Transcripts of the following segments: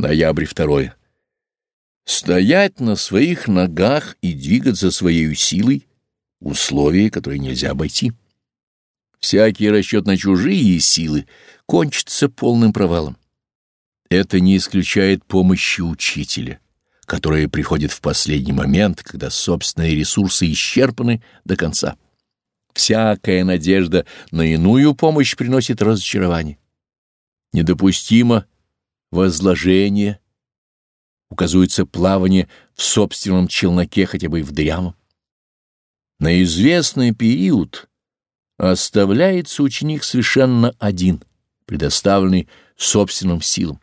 Ноябрь второе. Стоять на своих ногах и двигаться своей силой — условия, которые нельзя обойти. Всякий расчет на чужие силы кончится полным провалом. Это не исключает помощи учителя, которая приходит в последний момент, когда собственные ресурсы исчерпаны до конца. Всякая надежда на иную помощь приносит разочарование. Недопустимо возложение, указывается плавание в собственном челноке, хотя бы и в дрямом. На известный период оставляется ученик совершенно один, предоставленный собственным силам.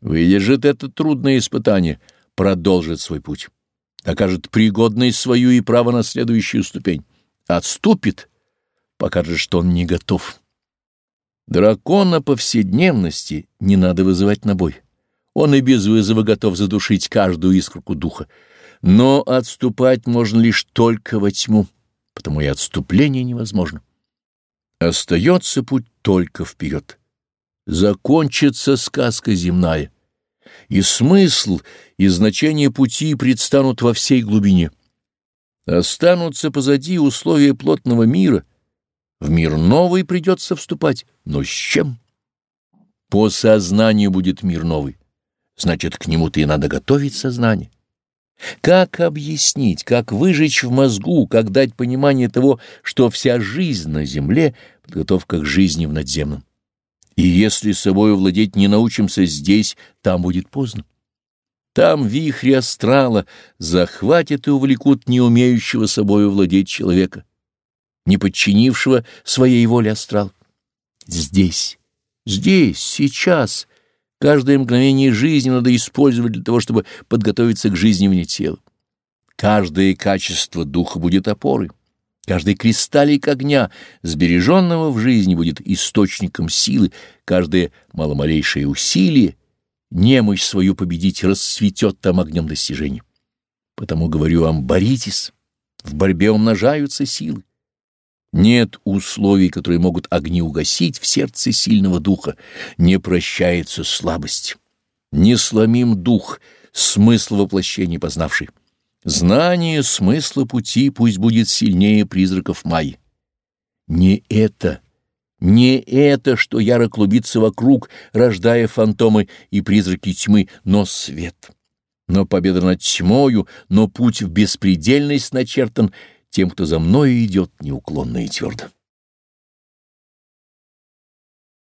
Выдержит это трудное испытание, продолжит свой путь, окажет пригодность свою и право на следующую ступень, отступит, покажет, что он не готов. Дракона повседневности не надо вызывать на бой. Он и без вызова готов задушить каждую искорку духа. Но отступать можно лишь только во тьму, потому и отступление невозможно. Остается путь только вперед. Закончится сказка земная, и смысл и значение пути предстанут во всей глубине. Останутся позади условия плотного мира — в мир новый придется вступать, но с чем? По сознанию будет мир новый. Значит, к нему-то и надо готовить сознание. Как объяснить, как выжечь в мозгу, как дать понимание того, что вся жизнь на земле — подготовка к жизни в надземном? И если собою владеть не научимся здесь, там будет поздно. Там вихри астрала захватят и увлекут не умеющего собою владеть человека не подчинившего своей воле астрал. Здесь, здесь, сейчас, каждое мгновение жизни надо использовать для того, чтобы подготовиться к жизни вне тела. Каждое качество духа будет опорой. Каждый кристаллик огня, сбереженного в жизни, будет источником силы, каждое маломалейшее усилие, немощь свою победить расцветет там огнем достижений. Потому говорю вам, боритесь, в борьбе умножаются силы. Нет условий, которые могут огни угасить в сердце сильного духа. Не прощается слабость. Не сломим дух, смысл воплощения познавший. Знание смысла пути пусть будет сильнее призраков май. Не это, не это, что яро клубится вокруг, рождая фантомы и призраки тьмы, но свет. Но победа над тьмою, но путь в беспредельность начертан — тем, кто за мною идет неуклонно и твердо.